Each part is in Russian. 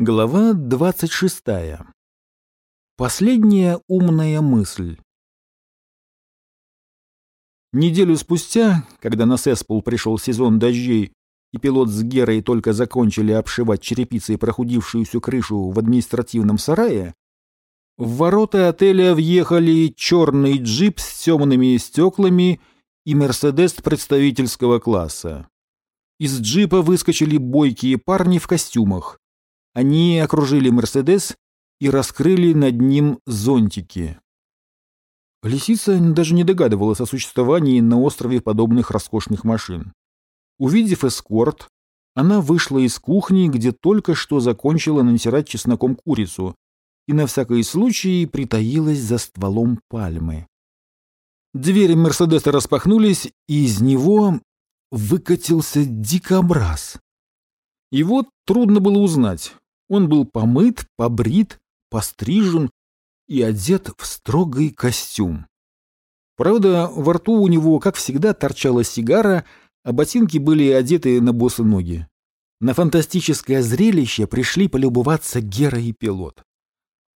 Глава 26. Последняя умная мысль. Неделю спустя, когда на Сеспул пришел сезон дождей, и пилот с Герой только закончили обшивать черепицей прохудившуюся крышу в административном сарае, в ворота отеля въехали черный джип с темными стеклами и Мерседес представительского класса. Из джипа выскочили бойкие парни в костюмах, они окружили «Мерседес» и раскрыли над ним зонтики. Лисица даже не догадывалась о существовании на острове подобных роскошных машин. Увидев эскорт, она вышла из кухни, где только что закончила натирать чесноком курицу, и на всякий случай притаилась за стволом пальмы. Двери Мерседеса распахнулись, и из него выкатился дикобраз. Его трудно было узнать. Он был помыт, побрит, пострижен и одет в строгий костюм. Правда, во рту у него, как всегда, торчала сигара, а ботинки были одеты на босы ноги. На фантастическое зрелище пришли полюбоваться Гера и пилот.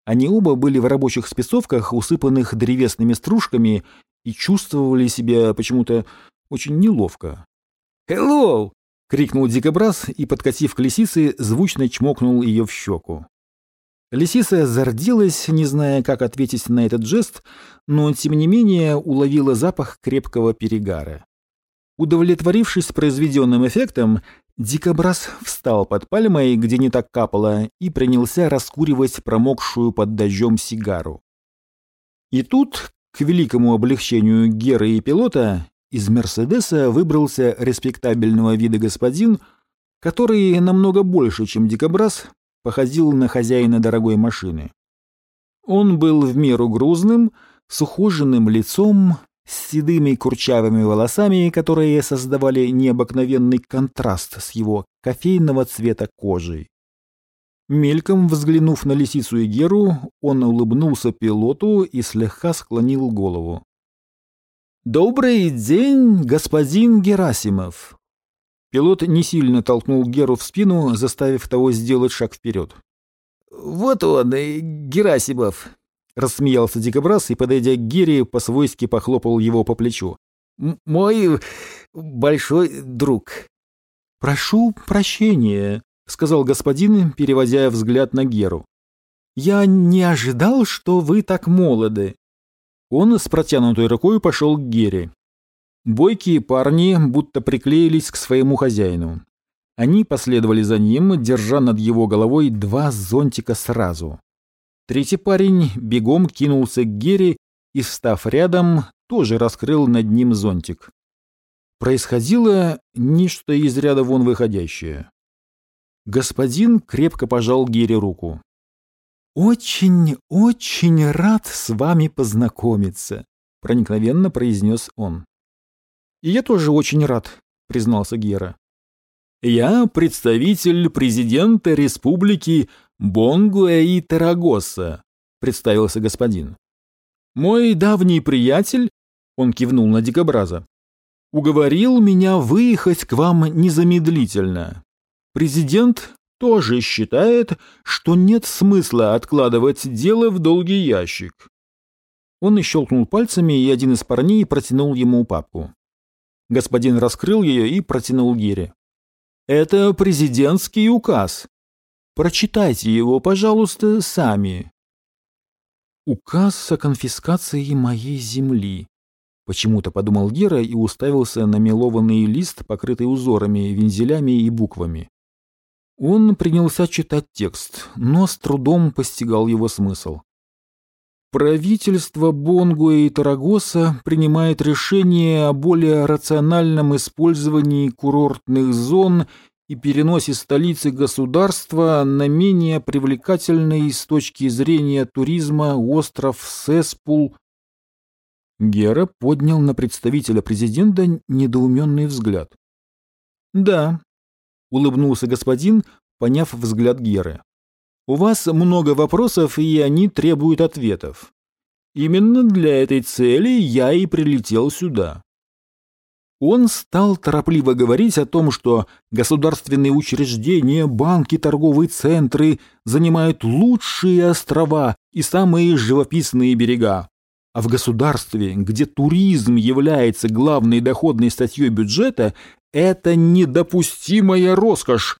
Они оба были в рабочих спецовках, усыпанных древесными стружками, и чувствовали себя почему-то очень неловко. «Хеллоу!» — крикнул дикобраз и, подкатив к лисице, звучно чмокнул ее в щеку. Лисица зарделась, не зная, как ответить на этот жест, но, тем не менее, уловила запах крепкого перегара. Удовлетворившись произведенным эффектом, дикобраз встал под пальмой, где не так капало, и принялся раскуривать промокшую под дождем сигару. И тут, к великому облегчению Геры и пилота, из «Мерседеса» выбрался респектабельного вида господин, который намного больше, чем дикобраз, походил на хозяина дорогой машины. Он был в меру грузным, с ухоженным лицом, с седыми курчавыми волосами, которые создавали необыкновенный контраст с его кофейного цвета кожей. Мельком взглянув на лисицу и Геру, он улыбнулся пилоту и слегка склонил голову. «Добрый день, господин Герасимов!» Пилот не сильно толкнул Геру в спину, заставив того сделать шаг вперед. «Вот он, Герасимов!» — рассмеялся дикобраз и, подойдя к Гере, по-свойски похлопал его по плечу. «Мой большой друг». «Прошу прощения», — сказал господин, переводя взгляд на Геру. «Я не ожидал, что вы так молоды. Он с протянутой рукой пошел к Гере. Бойкие парни будто приклеились к своему хозяину. Они последовали за ним, держа над его головой два зонтика сразу. Третий парень бегом кинулся к Гере и, встав рядом, тоже раскрыл над ним зонтик. Происходило нечто из ряда вон выходящее. Господин крепко пожал Гере руку. «Очень, очень рад с вами познакомиться», — проникновенно произнес он. «И я тоже очень рад», — признался Гера. «Я представитель президента республики Бонгуэ и Тарагоса», — представился господин. «Мой давний приятель», — он кивнул на дикобраза, — «уговорил меня выехать к вам незамедлительно. Президент тоже считает, что нет смысла откладывать дело в долгий ящик. Он щелкнул пальцами, и один из парней протянул ему папку. Господин раскрыл ее и протянул Гере. «Это президентский указ. Прочитайте его, пожалуйста, сами». «Указ о конфискации моей земли», — почему-то подумал Гера и уставился на мелованный лист, покрытый узорами, вензелями и буквами. Он принялся читать текст, но с трудом постигал его смысл. Правительство Бонгуэ и Тарагоса принимает решение о более рациональном использовании курортных зон и переносе столицы государства на менее привлекательный с точки зрения туризма остров Сеспул. Гера поднял на представителя президента недоуменный взгляд. «Да, — улыбнулся господин, поняв взгляд Геры. «У вас много вопросов, и они требуют ответов. Именно для этой цели я и прилетел сюда». Он стал торопливо говорить о том, что государственные учреждения, банки, торговые центры занимают лучшие острова и самые живописные берега. А в государстве, где туризм является главной доходной статьей бюджета, это недопустимая роскошь.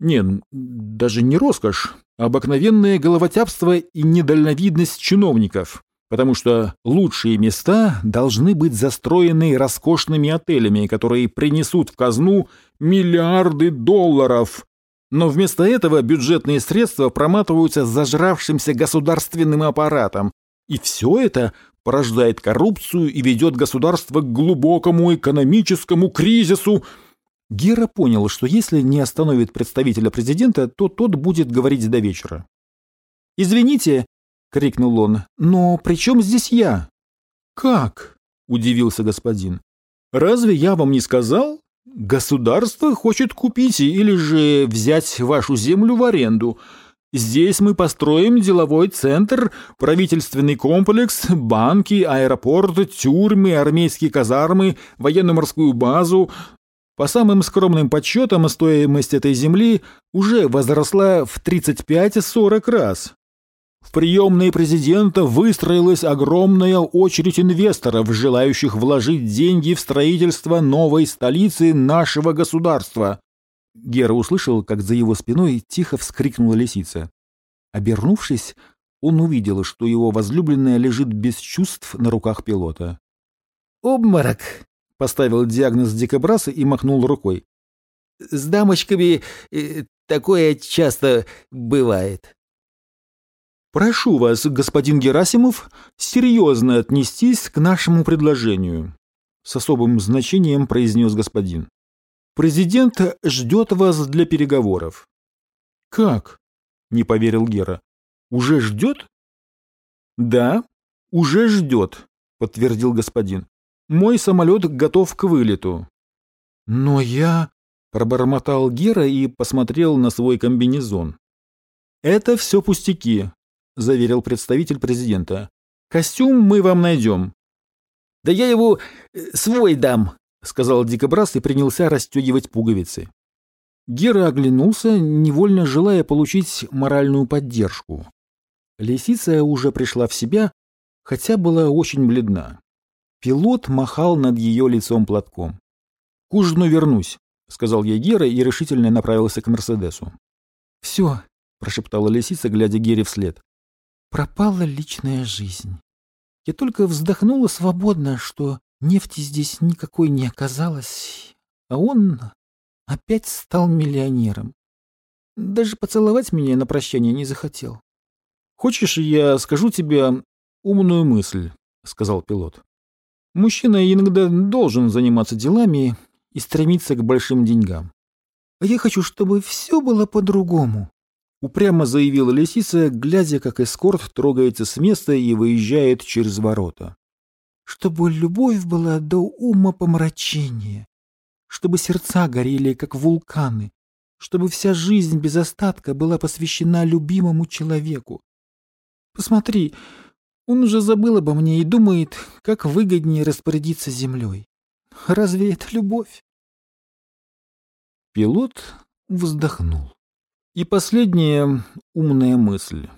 Нет, даже не роскошь, а обыкновенное головотяпство и недальновидность чиновников потому что лучшие места должны быть застроены роскошными отелями, которые принесут в казну миллиарды долларов. Но вместо этого бюджетные средства проматываются зажравшимся государственным аппаратом. И все это порождает коррупцию и ведет государство к глубокому экономическому кризису. Гера понял, что если не остановит представителя президента, то тот будет говорить до вечера. «Извините, — крикнул он. «Но при чем здесь я?» «Как?» — удивился господин. «Разве я вам не сказал? Государство хочет купить или же взять вашу землю в аренду. Здесь мы построим деловой центр, правительственный комплекс, банки, аэропорт, тюрьмы, армейские казармы, военно-морскую базу. По самым скромным подсчетам, стоимость этой земли уже возросла в 35-40 раз. В приемной президента выстроилась огромная очередь инвесторов, желающих вложить деньги в строительство новой столицы нашего государства. Гера услышал, как за его спиной тихо вскрикнула лисица. Обернувшись, он увидел, что его возлюбленная лежит без чувств на руках пилота. «Обморок!» — поставил диагноз дикобраз и махнул рукой. «С дамочками э, такое часто бывает». Прошу вас, господин Герасимов, серьезно отнестись к нашему предложению, с особым значением произнес господин. Президент ждет вас для переговоров. Как? Не поверил Гера. Уже ждет? Да, уже ждет, подтвердил господин. Мой самолет готов к вылету. Но я... Пробормотал Гера и посмотрел на свой комбинезон. Это все пустяки, заверил представитель президента. «Костюм мы вам найдем». «Да я его э, свой дам», — сказал Дикобраз и принялся расстегивать пуговицы. Гера оглянулся, невольно желая получить моральную поддержку. Лисица уже пришла в себя, хотя была очень бледна. Пилот махал над ее лицом платком. «К ужину вернусь», — сказал ей Гера и решительно направился к Мерседесу. «Все», — прошептала лисица, глядя Гере вслед пропала личная жизнь. Я только вздохнула свободно, что нефти здесь никакой не оказалось, а он опять стал миллионером. Даже поцеловать меня на прощание не захотел. «Хочешь, я скажу тебе умную мысль?» — сказал пилот. «Мужчина иногда должен заниматься делами и стремиться к большим деньгам. А я хочу, чтобы все было по-другому. Упрямо заявила лисица, глядя, как эскорт трогается с места и выезжает через ворота. «Чтобы любовь была до ума помрачения, чтобы сердца горели, как вулканы, чтобы вся жизнь без остатка была посвящена любимому человеку. Посмотри, он уже забыл обо мне и думает, как выгоднее распорядиться землей. Разве это любовь?» Пилот вздохнул. И последняя умная мысль.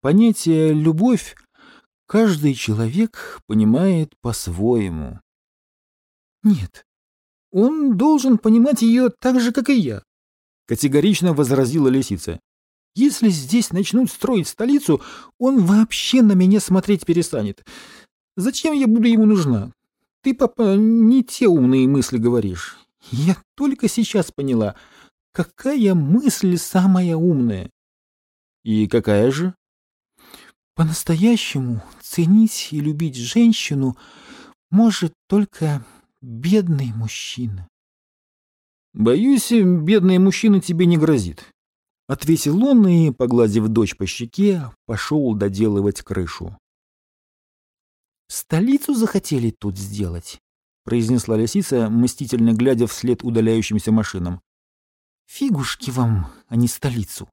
Понятие «любовь» каждый человек понимает по-своему. Нет, он должен понимать ее так же, как и я, категорично возразила лисица. Если здесь начнут строить столицу, он вообще на меня смотреть перестанет. Зачем я буду ему нужна? Ты, папа, не те умные мысли говоришь. Я только сейчас поняла — Какая мысль самая умная? И какая же? По-настоящему ценить и любить женщину может только бедный мужчина. Боюсь, бедный мужчина тебе не грозит. Ответил он и, погладив дочь по щеке, пошел доделывать крышу. «Столицу захотели тут сделать», — произнесла лисица, мстительно глядя вслед удаляющимся машинам. Фигушки вам, а не столицу.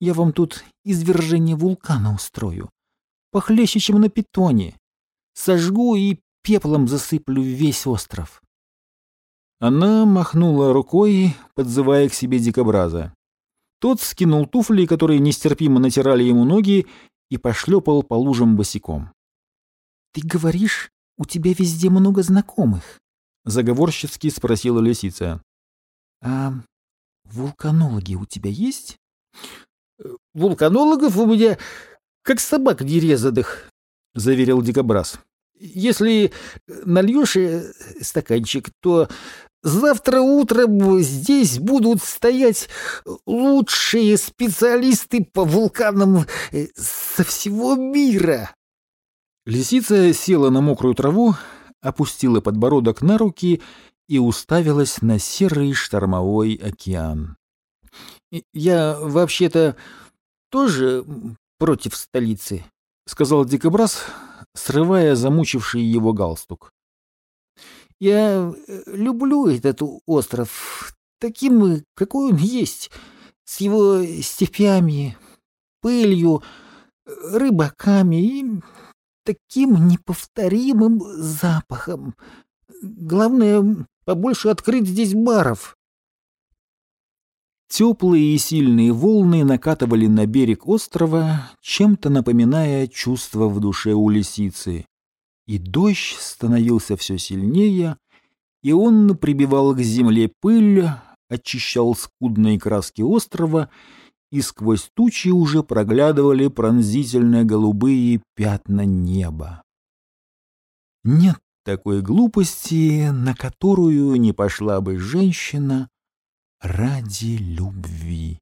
Я вам тут извержение вулкана устрою. Похлеще, чем на питоне. Сожгу и пеплом засыплю весь остров. Она махнула рукой, подзывая к себе дикобраза. Тот скинул туфли, которые нестерпимо натирали ему ноги, и пошлепал по лужам босиком. — Ты говоришь, у тебя везде много знакомых? — заговорщицки спросила лисица. — А вулканологи у тебя есть? — Вулканологов у меня как собак нерезанных, — заверил дикобраз. — Если нальешь э, стаканчик, то Завтра утром здесь будут стоять лучшие специалисты по вулканам э, со всего мира. Лисица села на мокрую траву, опустила подбородок на руки и уставилась на серый штормовой океан. «Я вообще-то тоже против столицы», — сказал дикобраз, срывая замучивший его галстук. Я э, люблю этот остров таким, какой он есть, с его степями, пылью, рыбаками и таким неповторимым запахом. Главное, побольше открыть здесь баров. Теплые и сильные волны накатывали на берег острова, чем-то напоминая чувство в душе у лисицы и дождь становился все сильнее, и он прибивал к земле пыль, очищал скудные краски острова, и сквозь тучи уже проглядывали пронзительно голубые пятна неба. Нет такой глупости, на которую не пошла бы женщина ради любви.